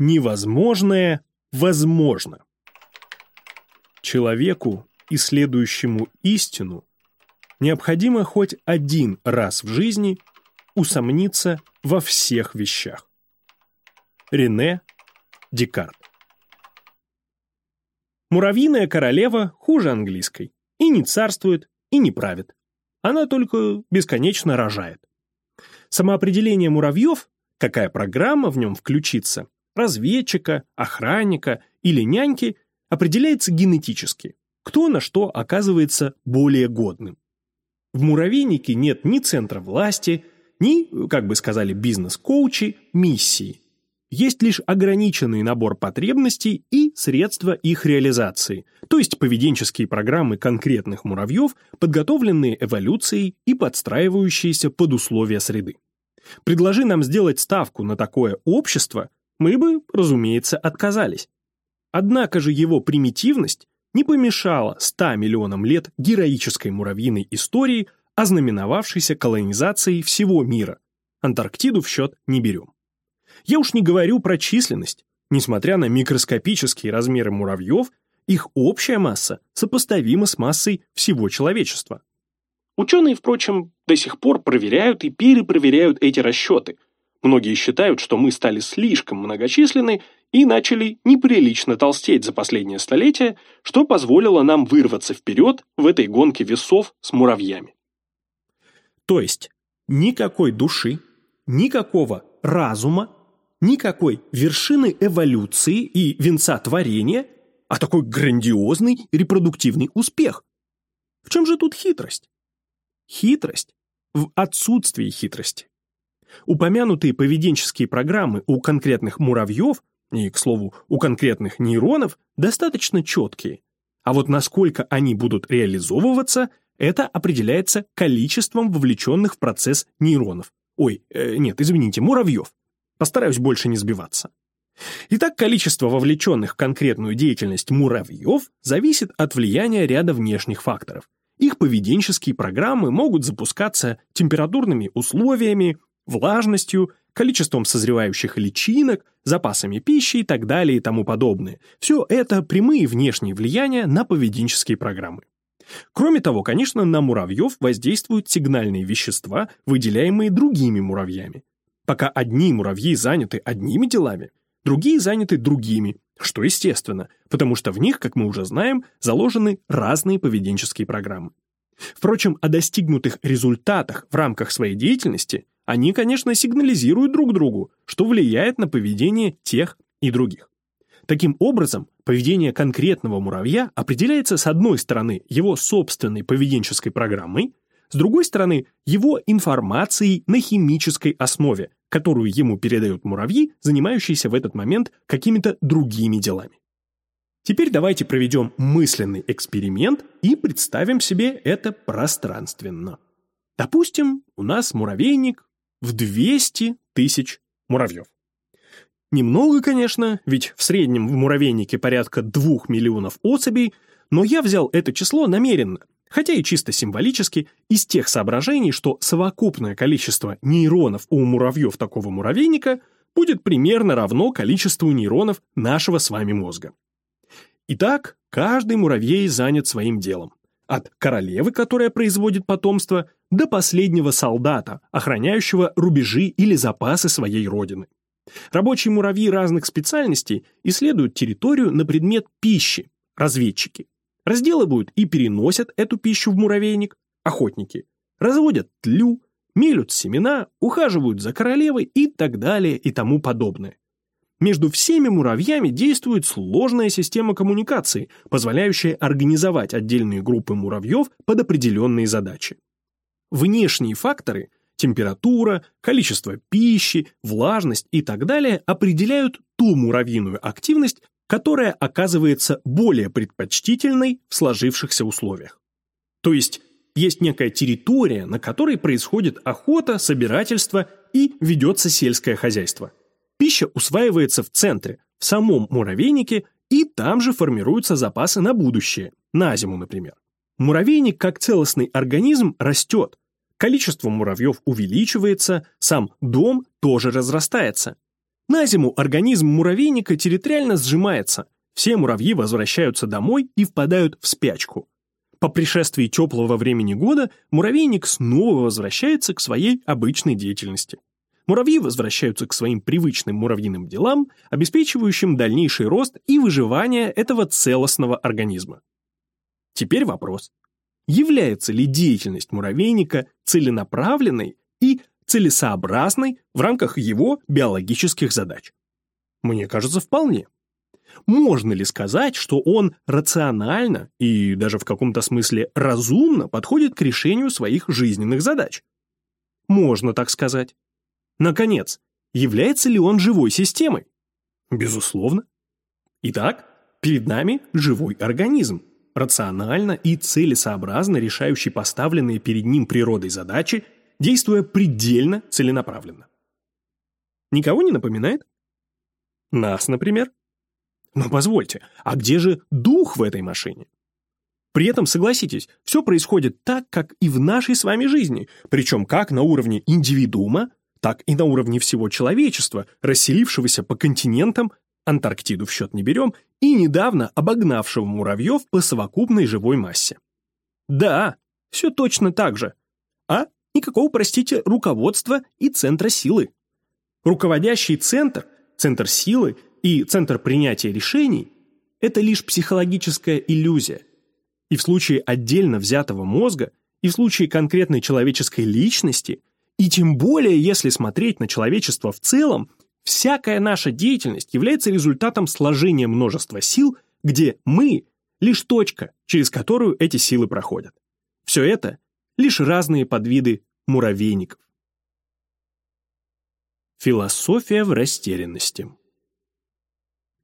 невозможное возможно. Человеку, исследующему истину, необходимо хоть один раз в жизни усомниться во всех вещах. Рене Декарт Муравьиная королева хуже английской. И не царствует, и не правит. Она только бесконечно рожает. Самоопределение муравьев, какая программа в нем включится, разведчика, охранника или няньки, определяется генетически. Кто на что оказывается более годным. В муравейнике нет ни центра власти, ни, как бы сказали бизнес-коучи, миссии. Есть лишь ограниченный набор потребностей и средства их реализации, то есть поведенческие программы конкретных муравьев, подготовленные эволюцией и подстраивающиеся под условия среды. Предложи нам сделать ставку на такое общество, мы бы, разумеется, отказались. Однако же его примитивность не помешала 100 миллионам лет героической муравьиной истории, ознаменовавшейся колонизацией всего мира. Антарктиду в счет не берем. Я уж не говорю про численность. Несмотря на микроскопические размеры муравьев, их общая масса сопоставима с массой всего человечества. Ученые, впрочем, до сих пор проверяют и перепроверяют эти расчеты. Многие считают, что мы стали слишком многочисленны и начали неприлично толстеть за последнее столетие, что позволило нам вырваться вперед в этой гонке весов с муравьями. То есть никакой души, никакого разума никакой вершины эволюции и венца творения, а такой грандиозный репродуктивный успех. В чем же тут хитрость? Хитрость в отсутствии хитрости. Упомянутые поведенческие программы у конкретных муравьев и, к слову, у конкретных нейронов достаточно четкие. А вот насколько они будут реализовываться, это определяется количеством вовлеченных в процесс нейронов. Ой, э, нет, извините, муравьев. Постараюсь больше не сбиваться. Итак, количество вовлеченных в конкретную деятельность муравьев зависит от влияния ряда внешних факторов. Их поведенческие программы могут запускаться температурными условиями, влажностью, количеством созревающих личинок, запасами пищи и так далее и тому подобное. Все это прямые внешние влияния на поведенческие программы. Кроме того, конечно, на муравьев воздействуют сигнальные вещества, выделяемые другими муравьями. Пока одни муравьи заняты одними делами, другие заняты другими, что естественно, потому что в них, как мы уже знаем, заложены разные поведенческие программы. Впрочем, о достигнутых результатах в рамках своей деятельности они, конечно, сигнализируют друг другу, что влияет на поведение тех и других. Таким образом, поведение конкретного муравья определяется с одной стороны его собственной поведенческой программой, с другой стороны его информацией на химической основе, которую ему передают муравьи, занимающиеся в этот момент какими-то другими делами. Теперь давайте проведем мысленный эксперимент и представим себе это пространственно. Допустим, у нас муравейник в 200 тысяч муравьев. Немного, конечно, ведь в среднем в муравейнике порядка 2 миллионов особей, но я взял это число намеренно, хотя и чисто символически, из тех соображений, что совокупное количество нейронов у муравьев такого муравейника будет примерно равно количеству нейронов нашего с вами мозга. Итак, каждый муравей занят своим делом. От королевы, которая производит потомство, до последнего солдата, охраняющего рубежи или запасы своей родины. Рабочие муравьи разных специальностей исследуют территорию на предмет пищи, разведчики. Разделывают и переносят эту пищу в муравейник охотники. Разводят тлю, мелют семена, ухаживают за королевой и так далее и тому подобное. Между всеми муравьями действует сложная система коммуникации, позволяющая организовать отдельные группы муравьев под определенные задачи. Внешние факторы – температура, количество пищи, влажность и так далее – определяют ту муравьиную активность, которая оказывается более предпочтительной в сложившихся условиях. То есть есть некая территория, на которой происходит охота, собирательство и ведется сельское хозяйство. Пища усваивается в центре, в самом муравейнике, и там же формируются запасы на будущее, на зиму, например. Муравейник как целостный организм растет, количество муравьев увеличивается, сам дом тоже разрастается. На зиму организм муравейника территориально сжимается, все муравьи возвращаются домой и впадают в спячку. По пришествии теплого времени года муравейник снова возвращается к своей обычной деятельности. Муравьи возвращаются к своим привычным муравьиным делам, обеспечивающим дальнейший рост и выживание этого целостного организма. Теперь вопрос. Является ли деятельность муравейника целенаправленной и целесообразной в рамках его биологических задач? Мне кажется, вполне. Можно ли сказать, что он рационально и даже в каком-то смысле разумно подходит к решению своих жизненных задач? Можно так сказать. Наконец, является ли он живой системой? Безусловно. Итак, перед нами живой организм, рационально и целесообразно решающий поставленные перед ним природой задачи, действуя предельно целенаправленно. Никого не напоминает? Нас, например? Но позвольте, а где же дух в этой машине? При этом, согласитесь, все происходит так, как и в нашей с вами жизни, причем как на уровне индивидуума, так и на уровне всего человечества, расселившегося по континентам, Антарктиду в счет не берем, и недавно обогнавшего муравьев по совокупной живой массе. Да, все точно так же. А никакого, простите, руководства и центра силы. Руководящий центр, центр силы – и центр принятия решений – это лишь психологическая иллюзия. И в случае отдельно взятого мозга, и в случае конкретной человеческой личности, и тем более если смотреть на человечество в целом, всякая наша деятельность является результатом сложения множества сил, где мы – лишь точка, через которую эти силы проходят. Все это – лишь разные подвиды муравейников. Философия в растерянности.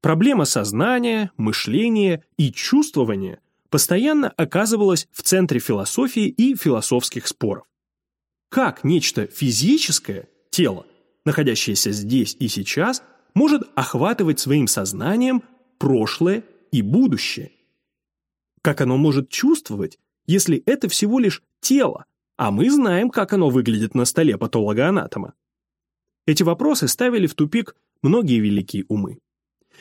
Проблема сознания, мышления и чувствования постоянно оказывалась в центре философии и философских споров. Как нечто физическое, тело, находящееся здесь и сейчас, может охватывать своим сознанием прошлое и будущее? Как оно может чувствовать, если это всего лишь тело, а мы знаем, как оно выглядит на столе патологоанатома? Эти вопросы ставили в тупик многие великие умы.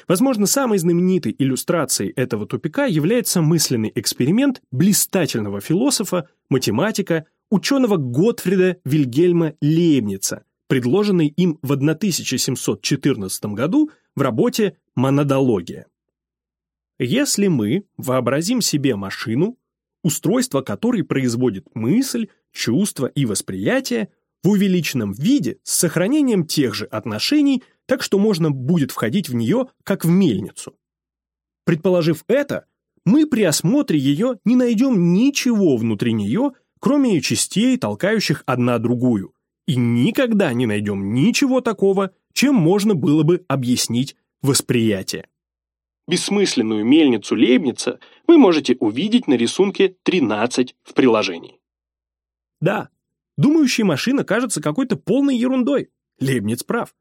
Возможно, самой знаменитой иллюстрацией этого тупика является мысленный эксперимент блистательного философа, математика, ученого Готфрида Вильгельма Лейбница, предложенный им в 1714 году в работе «Монодология». Если мы вообразим себе машину, устройство которой производит мысль, чувство и восприятие в увеличенном виде с сохранением тех же отношений – так что можно будет входить в нее, как в мельницу. Предположив это, мы при осмотре ее не найдем ничего внутри нее, кроме ее частей, толкающих одна другую, и никогда не найдем ничего такого, чем можно было бы объяснить восприятие. Бессмысленную мельницу Лейбница вы можете увидеть на рисунке 13 в приложении. Да, думающая машина кажется какой-то полной ерундой. Лейбниц прав.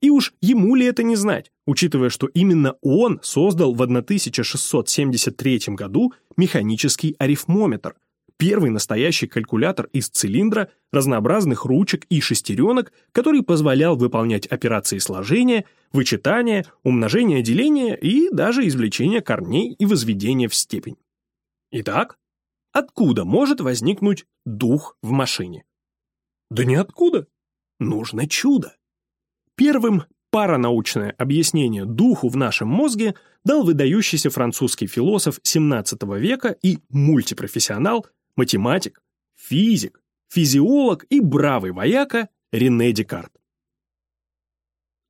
И уж ему ли это не знать, учитывая, что именно он создал в 1673 году механический арифмометр, первый настоящий калькулятор из цилиндра, разнообразных ручек и шестеренок, который позволял выполнять операции сложения, вычитания, умножения, деления и даже извлечения корней и возведения в степень. Итак, откуда может возникнуть дух в машине? Да ниоткуда. Нужно чудо. Первым паранаучное объяснение духу в нашем мозге дал выдающийся французский философ XVII века и мультипрофессионал, математик, физик, физиолог и бравый вояка Рене Декарт.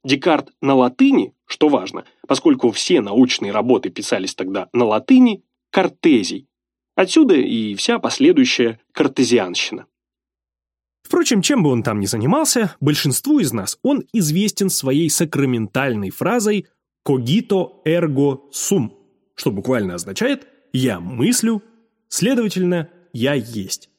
Декарт на латыни, что важно, поскольку все научные работы писались тогда на латыни, картезий. Отсюда и вся последующая картезианщина. Впрочем, чем бы он там ни занимался, большинству из нас он известен своей сакраментальной фразой «cogito ergo sum», что буквально означает «я мыслю, следовательно, я есть».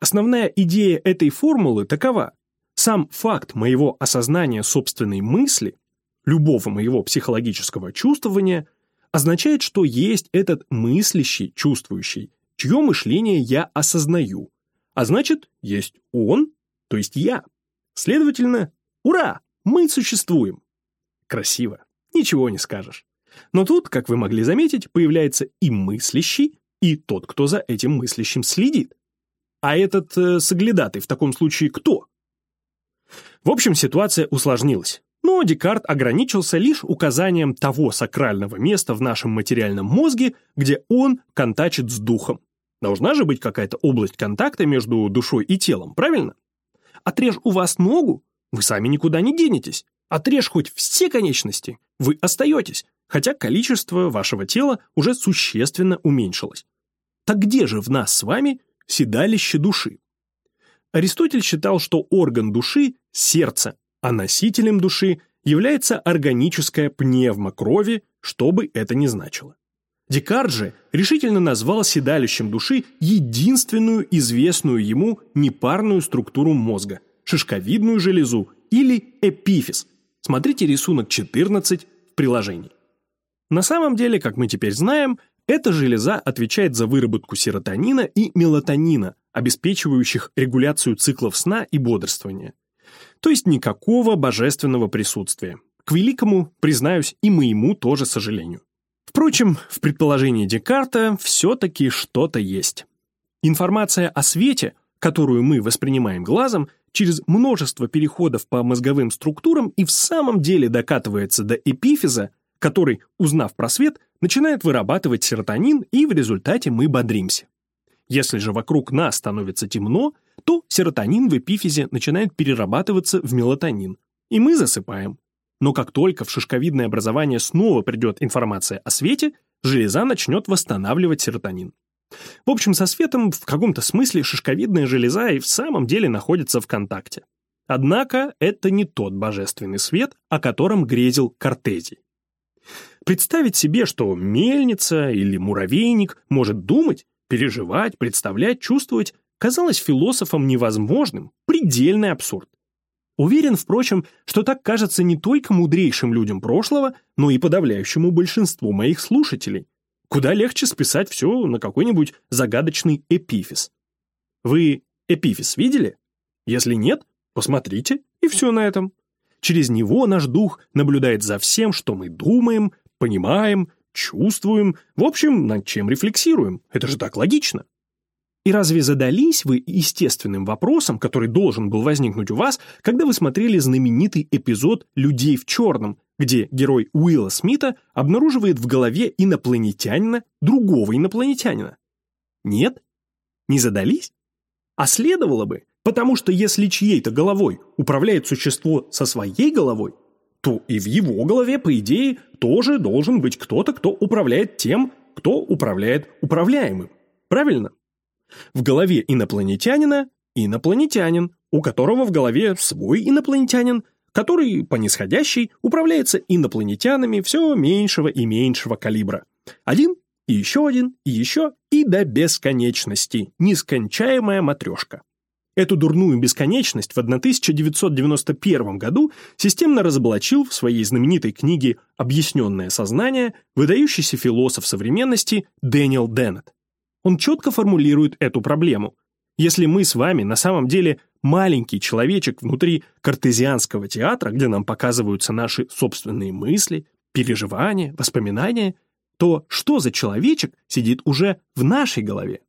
Основная идея этой формулы такова. Сам факт моего осознания собственной мысли, любого моего психологического чувствования, означает, что есть этот мыслящий, чувствующий, чье мышление я осознаю, а значит, есть он, то есть я. Следовательно, ура, мы существуем. красиво. Ничего не скажешь. Но тут, как вы могли заметить, появляется и мыслящий, и тот, кто за этим мыслящим следит. А этот э, соглядатый в таком случае кто? В общем, ситуация усложнилась. Но Декарт ограничился лишь указанием того сакрального места в нашем материальном мозге, где он контачит с духом. Должна же быть какая-то область контакта между душой и телом, правильно? Отрежь у вас ногу, вы сами никуда не денетесь. Отрежь хоть все конечности, вы остаетесь, хотя количество вашего тела уже существенно уменьшилось. Так где же в нас с вами седалище души? Аристотель считал, что орган души – сердце, а носителем души является органическая пневма крови, что бы это ни значило. Декарт же решительно назвал седалищем души единственную известную ему непарную структуру мозга – шишковидную железу или эпифиз. Смотрите рисунок 14 в приложении. На самом деле, как мы теперь знаем, эта железа отвечает за выработку серотонина и мелатонина, обеспечивающих регуляцию циклов сна и бодрствования. То есть никакого божественного присутствия. К великому, признаюсь, и моему тоже сожалению. Впрочем, в предположении Декарта все-таки что-то есть. Информация о свете, которую мы воспринимаем глазом, через множество переходов по мозговым структурам и в самом деле докатывается до эпифиза, который, узнав про свет, начинает вырабатывать серотонин, и в результате мы бодримся. Если же вокруг нас становится темно, то серотонин в эпифизе начинает перерабатываться в мелатонин, и мы засыпаем. Но как только в шишковидное образование снова придет информация о свете, железа начнет восстанавливать серотонин. В общем, со светом в каком-то смысле шишковидная железа и в самом деле находится в контакте. Однако это не тот божественный свет, о котором грезил Кортезий. Представить себе, что мельница или муравейник может думать, переживать, представлять, чувствовать, казалось философам невозможным, предельный абсурд. Уверен, впрочем, что так кажется не только мудрейшим людям прошлого, но и подавляющему большинству моих слушателей. Куда легче списать все на какой-нибудь загадочный эпифиз. Вы эпифиз видели? Если нет, посмотрите, и все на этом. Через него наш дух наблюдает за всем, что мы думаем, понимаем, чувствуем, в общем, над чем рефлексируем. Это же так логично. И разве задались вы естественным вопросом, который должен был возникнуть у вас, когда вы смотрели знаменитый эпизод «Людей в черном», где герой Уилла Смита обнаруживает в голове инопланетянина другого инопланетянина? Нет? Не задались? А следовало бы, Потому что если чьей-то головой управляет существо со своей головой, то и в его голове, по идее, тоже должен быть кто-то, кто управляет тем, кто управляет управляемым. Правильно? В голове инопланетянина – инопланетянин, у которого в голове свой инопланетянин, который по нисходящей управляется инопланетянами все меньшего и меньшего калибра. Один, и еще один, и еще, и до бесконечности. Нескончаемая матрешка. Эту дурную бесконечность в 1991 году системно разоблачил в своей знаменитой книге «Объясненное сознание» выдающийся философ современности Дэниел Деннет. Он четко формулирует эту проблему. Если мы с вами на самом деле маленький человечек внутри картезианского театра, где нам показываются наши собственные мысли, переживания, воспоминания, то что за человечек сидит уже в нашей голове?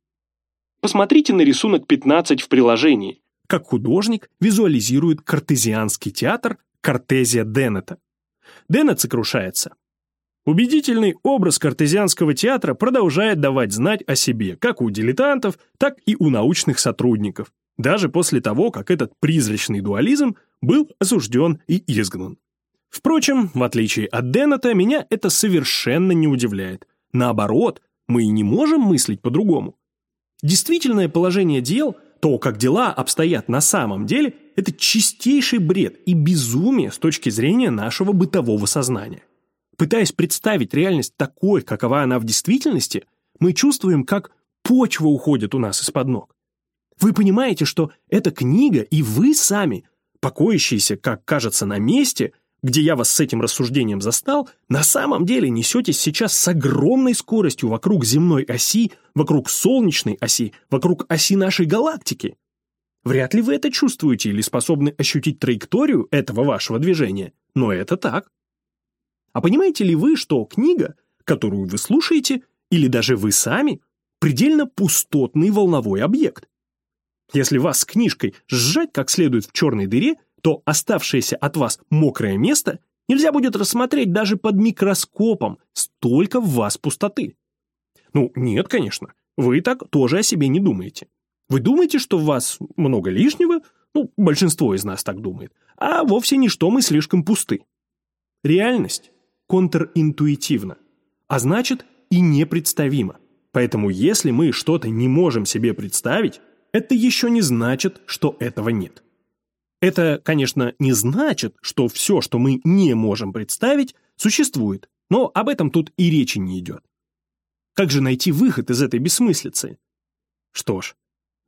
Посмотрите на рисунок 15 в приложении, как художник визуализирует картезианский театр Картезия Деннета. Деннет сокрушается. Убедительный образ картезианского театра продолжает давать знать о себе как у дилетантов, так и у научных сотрудников, даже после того, как этот призрачный дуализм был осужден и изгнан. Впрочем, в отличие от Деннета, меня это совершенно не удивляет. Наоборот, мы и не можем мыслить по-другому. Действительное положение дел, то, как дела обстоят на самом деле, это чистейший бред и безумие с точки зрения нашего бытового сознания. Пытаясь представить реальность такой, какова она в действительности, мы чувствуем, как почва уходит у нас из-под ног. Вы понимаете, что эта книга и вы сами, покоящиеся, как кажется, на месте – где я вас с этим рассуждением застал, на самом деле несетесь сейчас с огромной скоростью вокруг земной оси, вокруг солнечной оси, вокруг оси нашей галактики. Вряд ли вы это чувствуете или способны ощутить траекторию этого вашего движения, но это так. А понимаете ли вы, что книга, которую вы слушаете, или даже вы сами, предельно пустотный волновой объект? Если вас с книжкой сжать как следует в черной дыре, то оставшееся от вас мокрое место нельзя будет рассмотреть даже под микроскопом, столько в вас пустоты. Ну, нет, конечно, вы так тоже о себе не думаете. Вы думаете, что в вас много лишнего, ну, большинство из нас так думает, а вовсе не что мы слишком пусты. Реальность контринтуитивна, а значит и непредставима. Поэтому если мы что-то не можем себе представить, это еще не значит, что этого нет. Это, конечно, не значит, что все, что мы не можем представить, существует, но об этом тут и речи не идет. Как же найти выход из этой бессмыслицы? Что ж,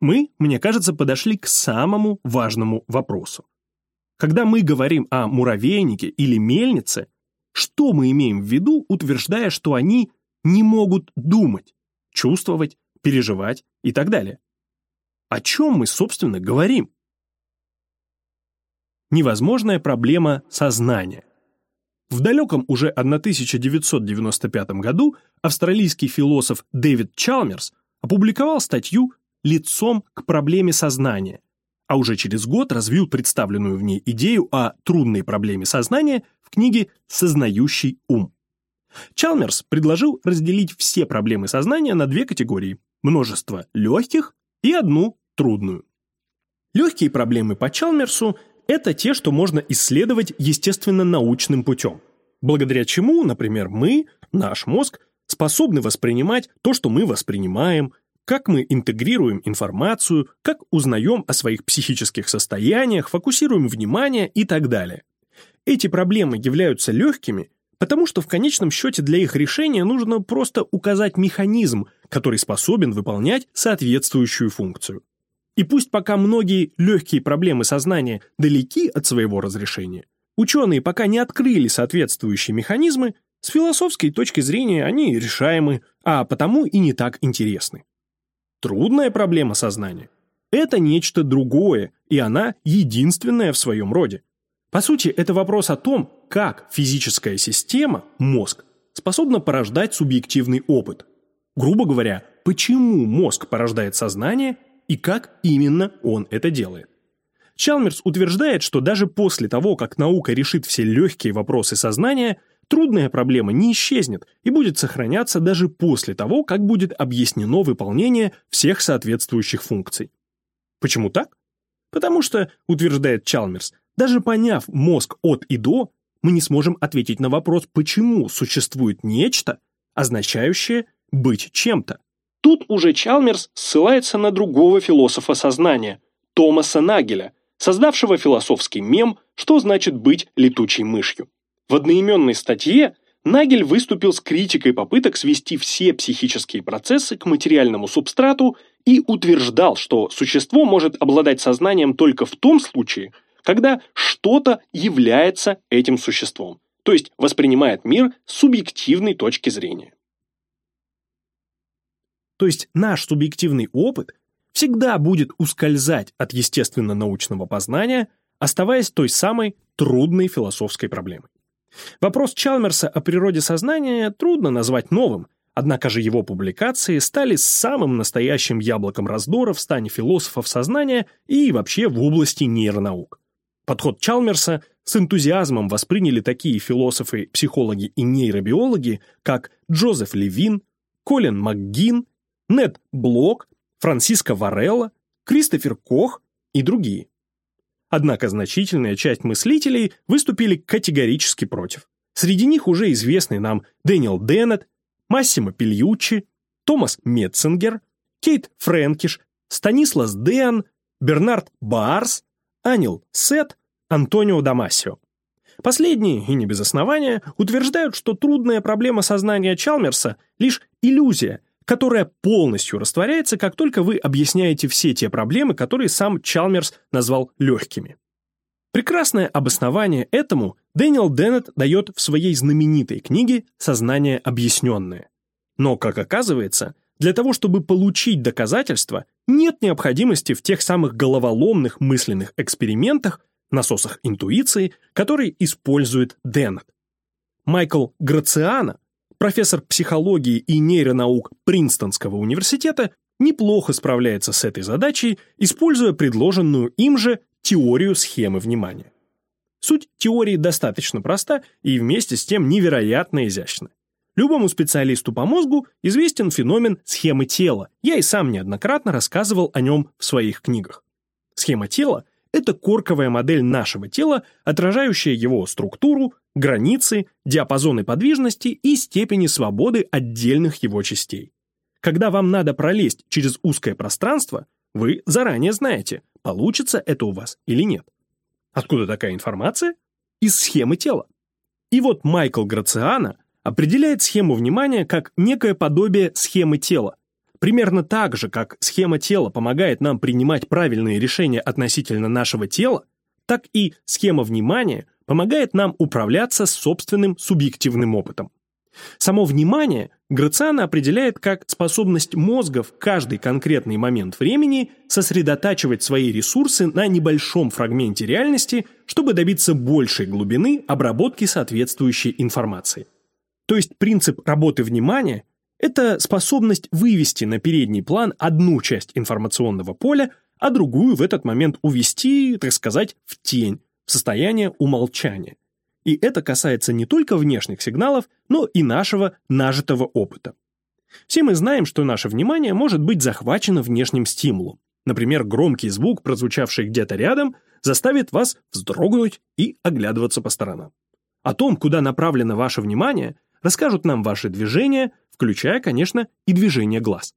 мы, мне кажется, подошли к самому важному вопросу. Когда мы говорим о муравейнике или мельнице, что мы имеем в виду, утверждая, что они не могут думать, чувствовать, переживать и так далее? О чем мы, собственно, говорим? Невозможная проблема сознания. В далеком уже 1995 году австралийский философ Дэвид Чалмерс опубликовал статью «Лицом к проблеме сознания», а уже через год развил представленную в ней идею о трудной проблеме сознания в книге «Сознающий ум». Чалмерс предложил разделить все проблемы сознания на две категории – множество легких и одну трудную. Легкие проблемы по Чалмерсу – это те, что можно исследовать естественно-научным путем, благодаря чему, например, мы, наш мозг, способны воспринимать то, что мы воспринимаем, как мы интегрируем информацию, как узнаем о своих психических состояниях, фокусируем внимание и так далее. Эти проблемы являются легкими, потому что в конечном счете для их решения нужно просто указать механизм, который способен выполнять соответствующую функцию. И пусть пока многие легкие проблемы сознания далеки от своего разрешения, ученые пока не открыли соответствующие механизмы, с философской точки зрения они решаемы, а потому и не так интересны. Трудная проблема сознания – это нечто другое, и она единственная в своем роде. По сути, это вопрос о том, как физическая система, мозг, способна порождать субъективный опыт. Грубо говоря, почему мозг порождает сознание и как именно он это делает. Чалмерс утверждает, что даже после того, как наука решит все легкие вопросы сознания, трудная проблема не исчезнет и будет сохраняться даже после того, как будет объяснено выполнение всех соответствующих функций. Почему так? Потому что, утверждает Чалмерс, даже поняв мозг от и до, мы не сможем ответить на вопрос, почему существует нечто, означающее быть чем-то. Тут уже Чалмерс ссылается на другого философа сознания, Томаса Нагеля, создавшего философский мем «Что значит быть летучей мышью?». В одноименной статье Нагель выступил с критикой попыток свести все психические процессы к материальному субстрату и утверждал, что существо может обладать сознанием только в том случае, когда что-то является этим существом, то есть воспринимает мир с субъективной точки зрения. То есть наш субъективный опыт всегда будет ускользать от естественно-научного познания, оставаясь той самой трудной философской проблемой. Вопрос Чалмерса о природе сознания трудно назвать новым, однако же его публикации стали самым настоящим яблоком раздора в стане философов сознания и вообще в области нейронаук. Подход Чалмерса с энтузиазмом восприняли такие философы, психологи и нейробиологи, как Джозеф Левин, Колин МакГин, Нед Блок, Франциско Варелла, Кристофер Кох и другие. Однако значительная часть мыслителей выступили категорически против. Среди них уже известный нам Дэниел Деннет, Массимо Пильюччи, Томас Метцингер, Кейт Фрэнкиш, Станислас Деан, Бернард Баарс, Анил Сет, Антонио Дамасио. Последние, и не без основания, утверждают, что трудная проблема сознания Чалмерса – лишь иллюзия, которая полностью растворяется, как только вы объясняете все те проблемы, которые сам Чалмерс назвал легкими. Прекрасное обоснование этому Дэниел Деннет дает в своей знаменитой книге «Сознание объясненное». Но, как оказывается, для того, чтобы получить доказательства, нет необходимости в тех самых головоломных мысленных экспериментах, насосах интуиции, которые использует Деннет. Майкл Грациано, профессор психологии и нейронаук Принстонского университета, неплохо справляется с этой задачей, используя предложенную им же теорию схемы внимания. Суть теории достаточно проста и вместе с тем невероятно изящна. Любому специалисту по мозгу известен феномен схемы тела. Я и сам неоднократно рассказывал о нем в своих книгах. Схема тела – это корковая модель нашего тела, отражающая его структуру, границы, диапазоны подвижности и степени свободы отдельных его частей. Когда вам надо пролезть через узкое пространство, вы заранее знаете, получится это у вас или нет. Откуда такая информация? Из схемы тела. И вот Майкл Грациано определяет схему внимания как некое подобие схемы тела. Примерно так же, как схема тела помогает нам принимать правильные решения относительно нашего тела, так и схема внимания помогает нам управляться собственным субъективным опытом. Само внимание Грациано определяет как способность мозга в каждый конкретный момент времени сосредотачивать свои ресурсы на небольшом фрагменте реальности, чтобы добиться большей глубины обработки соответствующей информации. То есть принцип работы внимания – это способность вывести на передний план одну часть информационного поля, а другую в этот момент увести, так сказать, в тень, состояние умолчания. И это касается не только внешних сигналов, но и нашего нажитого опыта. Все мы знаем, что наше внимание может быть захвачено внешним стимулом. Например, громкий звук, прозвучавший где-то рядом, заставит вас вздрогнуть и оглядываться по сторонам. О том, куда направлено ваше внимание, расскажут нам ваши движения, включая, конечно, и движение глаз.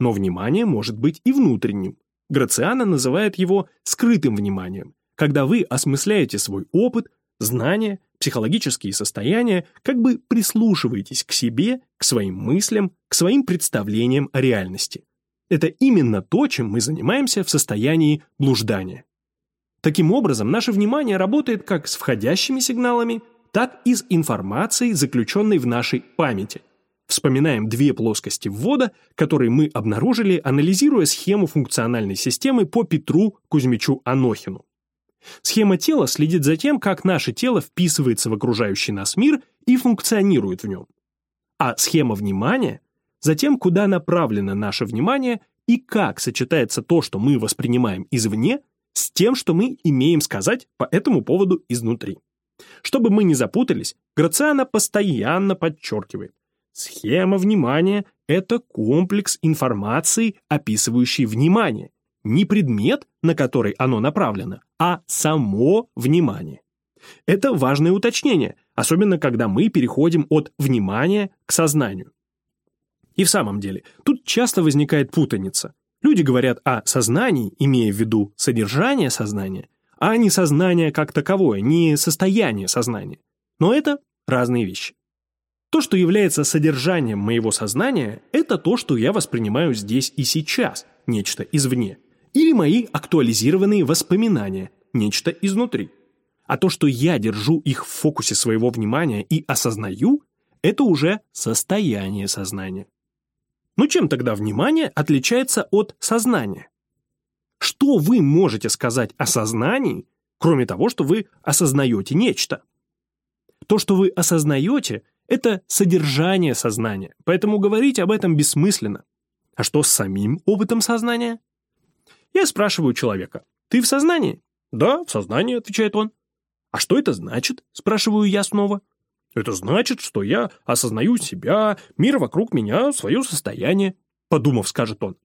Но внимание может быть и внутренним. Грациана называет его скрытым вниманием, когда вы осмысляете свой опыт, знания, психологические состояния, как бы прислушиваетесь к себе, к своим мыслям, к своим представлениям о реальности. Это именно то, чем мы занимаемся в состоянии блуждания. Таким образом, наше внимание работает как с входящими сигналами, так и с информацией, заключенной в нашей памяти. Вспоминаем две плоскости ввода, которые мы обнаружили, анализируя схему функциональной системы по Петру Кузьмичу Анохину. Схема тела следит за тем, как наше тело вписывается в окружающий нас мир и функционирует в нем. А схема внимания – за тем, куда направлено наше внимание и как сочетается то, что мы воспринимаем извне, с тем, что мы имеем сказать по этому поводу изнутри. Чтобы мы не запутались, Грациана постоянно подчеркивает. Схема внимания – это комплекс информации, описывающий внимание, не предмет, на который оно направлено, а само внимание. Это важное уточнение, особенно когда мы переходим от внимания к сознанию. И в самом деле, тут часто возникает путаница. Люди говорят о сознании, имея в виду содержание сознания, а не сознание как таковое, не состояние сознания. Но это разные вещи. То, что является содержанием моего сознания, это то, что я воспринимаю здесь и сейчас, нечто извне или мои актуализированные воспоминания, нечто изнутри. А то, что я держу их в фокусе своего внимания и осознаю, это уже состояние сознания. Ну чем тогда внимание отличается от сознания? Что вы можете сказать о сознании, кроме того, что вы осознаете нечто? То, что вы осознаете, это содержание сознания, поэтому говорить об этом бессмысленно. А что с самим опытом сознания? Я спрашиваю человека, «Ты в сознании?» «Да, в сознании», — отвечает он. «А что это значит?» — спрашиваю я снова. «Это значит, что я осознаю себя, мир вокруг меня, свое состояние», — подумав, скажет он.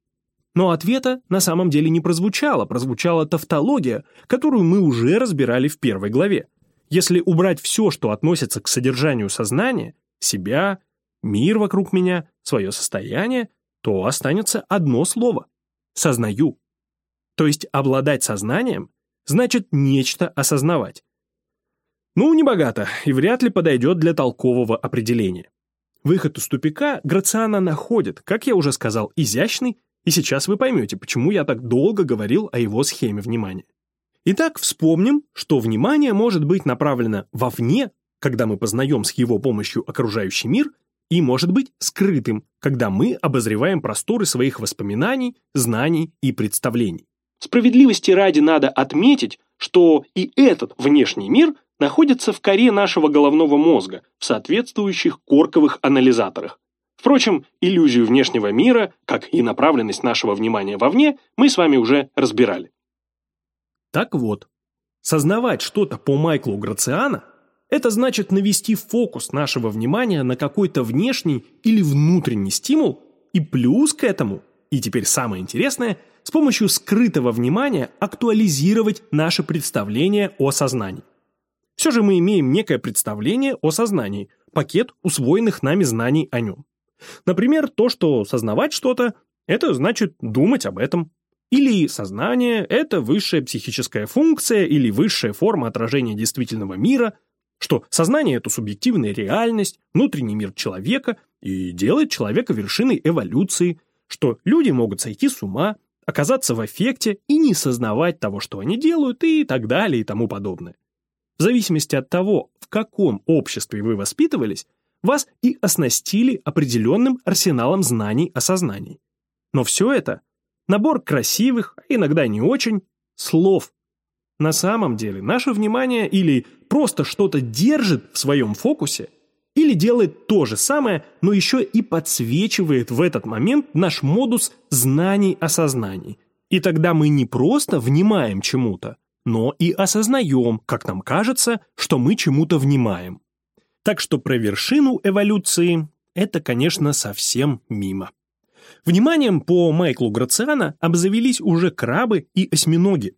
Но ответа на самом деле не прозвучало, прозвучала тавтология, которую мы уже разбирали в первой главе. Если убрать все, что относится к содержанию сознания, себя, мир вокруг меня, свое состояние, то останется одно слово – «сознаю». То есть обладать сознанием значит нечто осознавать. Ну, не богато и вряд ли подойдет для толкового определения. Выход из тупика Грациана находит, как я уже сказал, изящный, и сейчас вы поймете, почему я так долго говорил о его схеме внимания. Итак, вспомним, что внимание может быть направлено вовне, когда мы познаем с его помощью окружающий мир, и может быть скрытым, когда мы обозреваем просторы своих воспоминаний, знаний и представлений. Справедливости ради надо отметить, что и этот внешний мир находятся в коре нашего головного мозга, в соответствующих корковых анализаторах. Впрочем, иллюзию внешнего мира, как и направленность нашего внимания вовне, мы с вами уже разбирали. Так вот, сознавать что-то по Майклу Грациана – это значит навести фокус нашего внимания на какой-то внешний или внутренний стимул и плюс к этому, и теперь самое интересное, с помощью скрытого внимания актуализировать наше представление о сознании. Все же мы имеем некое представление о сознании, пакет усвоенных нами знаний о нем. Например, то, что сознавать что-то – это значит думать об этом. Или сознание – это высшая психическая функция или высшая форма отражения действительного мира, что сознание – это субъективная реальность, внутренний мир человека и делает человека вершиной эволюции, что люди могут сойти с ума, оказаться в эффекте и не сознавать того, что они делают и так далее и тому подобное. В зависимости от того, в каком обществе вы воспитывались, вас и оснастили определенным арсеналом знаний о сознании. Но все это Набор красивых, а иногда не очень, слов. На самом деле наше внимание или просто что-то держит в своем фокусе, или делает то же самое, но еще и подсвечивает в этот момент наш модус знаний о сознании. И тогда мы не просто внимаем чему-то, но и осознаем, как нам кажется, что мы чему-то внимаем. Так что про вершину эволюции это, конечно, совсем мимо. Вниманием по Майклу Грациана обзавелись уже крабы и осьминоги.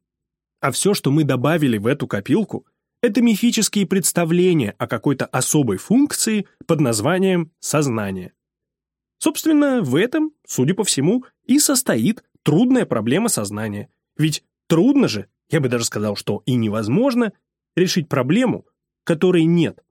А все, что мы добавили в эту копилку, это мифические представления о какой-то особой функции под названием сознание. Собственно, в этом, судя по всему, и состоит трудная проблема сознания. Ведь трудно же, я бы даже сказал, что и невозможно, решить проблему, которой нет.